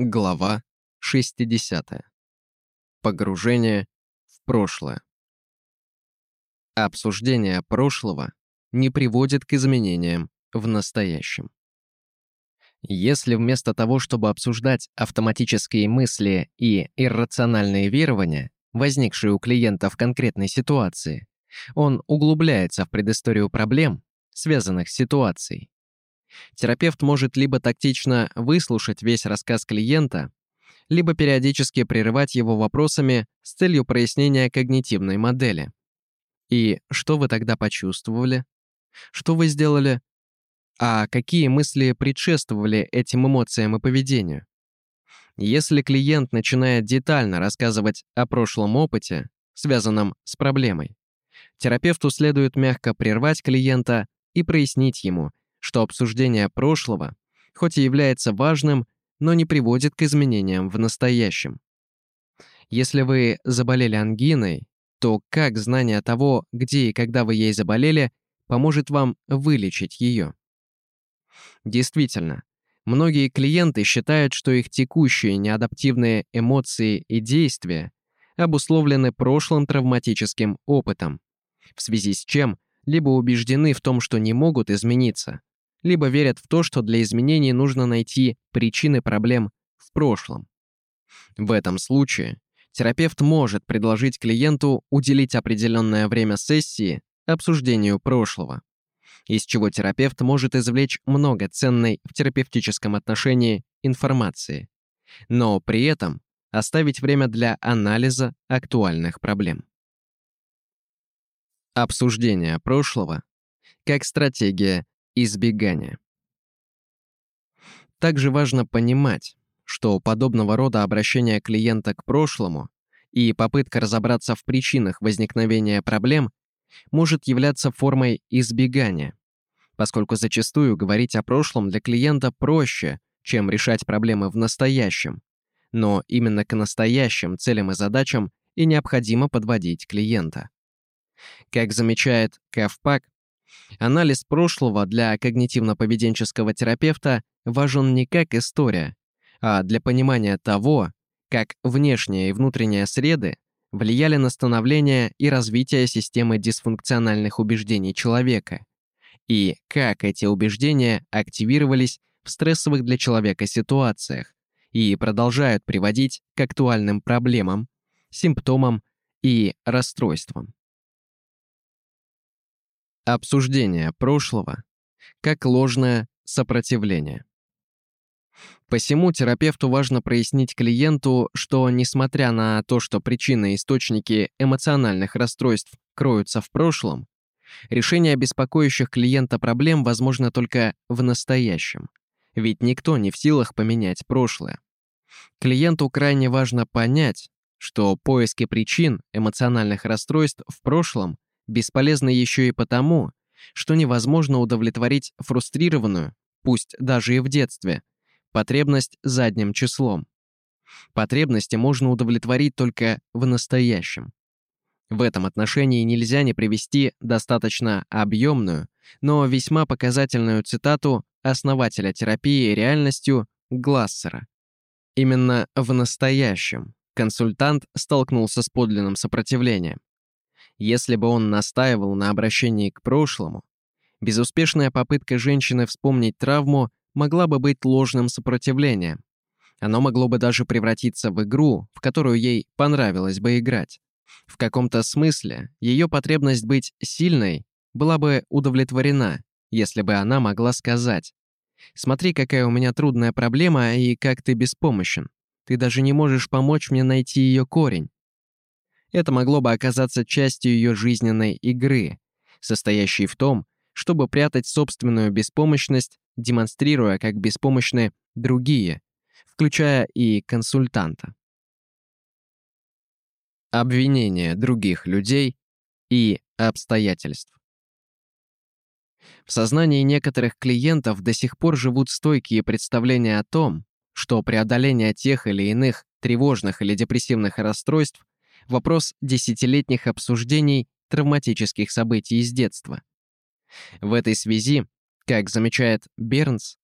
Глава 60. Погружение в прошлое. Обсуждение прошлого не приводит к изменениям в настоящем. Если вместо того, чтобы обсуждать автоматические мысли и иррациональные верования, возникшие у клиента в конкретной ситуации, он углубляется в предысторию проблем, связанных с ситуацией, терапевт может либо тактично выслушать весь рассказ клиента, либо периодически прерывать его вопросами с целью прояснения когнитивной модели. И что вы тогда почувствовали? Что вы сделали? А какие мысли предшествовали этим эмоциям и поведению? Если клиент начинает детально рассказывать о прошлом опыте, связанном с проблемой, терапевту следует мягко прервать клиента и прояснить ему, что обсуждение прошлого, хоть и является важным, но не приводит к изменениям в настоящем. Если вы заболели ангиной, то как знание того, где и когда вы ей заболели, поможет вам вылечить ее? Действительно, многие клиенты считают, что их текущие неадаптивные эмоции и действия обусловлены прошлым травматическим опытом, в связи с чем либо убеждены в том, что не могут измениться, либо верят в то, что для изменений нужно найти причины проблем в прошлом. В этом случае терапевт может предложить клиенту уделить определенное время сессии обсуждению прошлого, из чего терапевт может извлечь много ценной в терапевтическом отношении информации, но при этом оставить время для анализа актуальных проблем. Обсуждение прошлого как стратегия избегания. Также важно понимать, что подобного рода обращение клиента к прошлому и попытка разобраться в причинах возникновения проблем может являться формой избегания, поскольку зачастую говорить о прошлом для клиента проще, чем решать проблемы в настоящем. Но именно к настоящим целям и задачам и необходимо подводить клиента. Как замечает Кавпак, Анализ прошлого для когнитивно-поведенческого терапевта важен не как история, а для понимания того, как внешняя и внутренняя среды влияли на становление и развитие системы дисфункциональных убеждений человека, и как эти убеждения активировались в стрессовых для человека ситуациях и продолжают приводить к актуальным проблемам, симптомам и расстройствам. Обсуждение прошлого как ложное сопротивление. Посему терапевту важно прояснить клиенту, что несмотря на то, что причины и источники эмоциональных расстройств кроются в прошлом, решение беспокоящих клиента проблем возможно только в настоящем. Ведь никто не в силах поменять прошлое. Клиенту крайне важно понять, что поиски причин эмоциональных расстройств в прошлом бесполезно еще и потому, что невозможно удовлетворить фрустрированную, пусть даже и в детстве, потребность задним числом. Потребности можно удовлетворить только в настоящем. В этом отношении нельзя не привести достаточно объемную, но весьма показательную цитату основателя терапии реальностью Глассера. Именно в настоящем консультант столкнулся с подлинным сопротивлением. Если бы он настаивал на обращении к прошлому, безуспешная попытка женщины вспомнить травму могла бы быть ложным сопротивлением. Оно могло бы даже превратиться в игру, в которую ей понравилось бы играть. В каком-то смысле ее потребность быть сильной была бы удовлетворена, если бы она могла сказать «Смотри, какая у меня трудная проблема и как ты беспомощен. Ты даже не можешь помочь мне найти ее корень. Это могло бы оказаться частью ее жизненной игры, состоящей в том, чтобы прятать собственную беспомощность, демонстрируя, как беспомощны другие, включая и консультанта. Обвинение других людей и обстоятельств. В сознании некоторых клиентов до сих пор живут стойкие представления о том, что преодоление тех или иных тревожных или депрессивных расстройств вопрос десятилетних обсуждений травматических событий из детства. В этой связи, как замечает Бернс,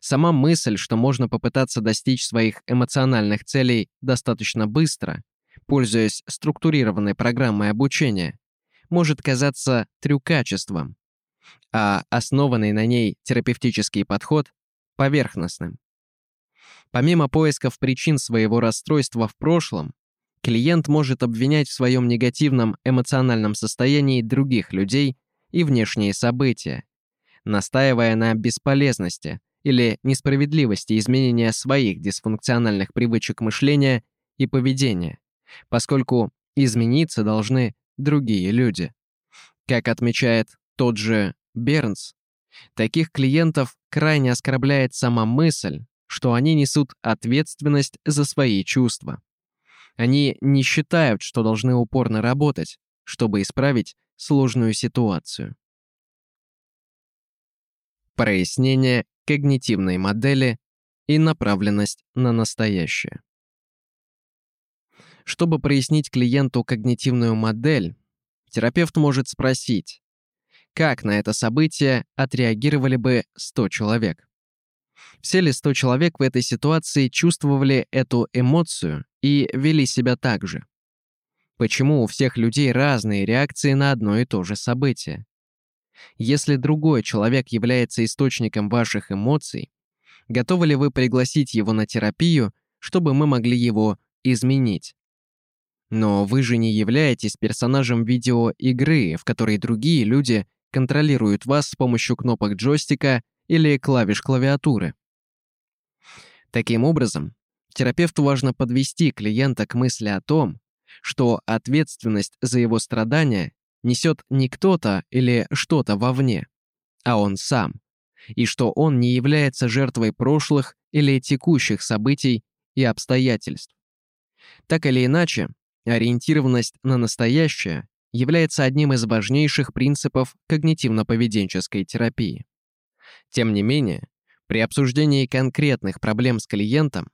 Сама мысль, что можно попытаться достичь своих эмоциональных целей достаточно быстро, пользуясь структурированной программой обучения, может казаться трюкачеством, а основанный на ней терапевтический подход – поверхностным. Помимо поисков причин своего расстройства в прошлом, клиент может обвинять в своем негативном эмоциональном состоянии других людей и внешние события, настаивая на бесполезности или несправедливости изменения своих дисфункциональных привычек мышления и поведения, поскольку измениться должны другие люди. Как отмечает тот же Бернс, таких клиентов крайне оскорбляет сама мысль, что они несут ответственность за свои чувства. Они не считают, что должны упорно работать, чтобы исправить сложную ситуацию. Прояснение когнитивной модели и направленность на настоящее. Чтобы прояснить клиенту когнитивную модель, терапевт может спросить, как на это событие отреагировали бы 100 человек. Все ли 100 человек в этой ситуации чувствовали эту эмоцию и вели себя так же? Почему у всех людей разные реакции на одно и то же событие? Если другой человек является источником ваших эмоций, готовы ли вы пригласить его на терапию, чтобы мы могли его изменить? Но вы же не являетесь персонажем видеоигры, в которой другие люди контролируют вас с помощью кнопок джойстика или клавиш клавиатуры. Таким образом, терапевту важно подвести клиента к мысли о том, что ответственность за его страдания несет не кто-то или что-то вовне, а он сам, и что он не является жертвой прошлых или текущих событий и обстоятельств. Так или иначе, ориентированность на настоящее является одним из важнейших принципов когнитивно-поведенческой терапии. Тем не менее, при обсуждении конкретных проблем с клиентом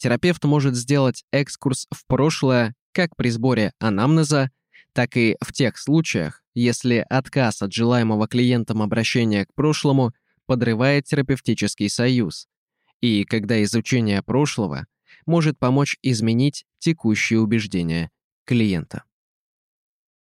терапевт может сделать экскурс в прошлое как при сборе анамнеза, так и в тех случаях, если отказ от желаемого клиентом обращения к прошлому подрывает терапевтический союз, и когда изучение прошлого может помочь изменить текущие убеждения клиента.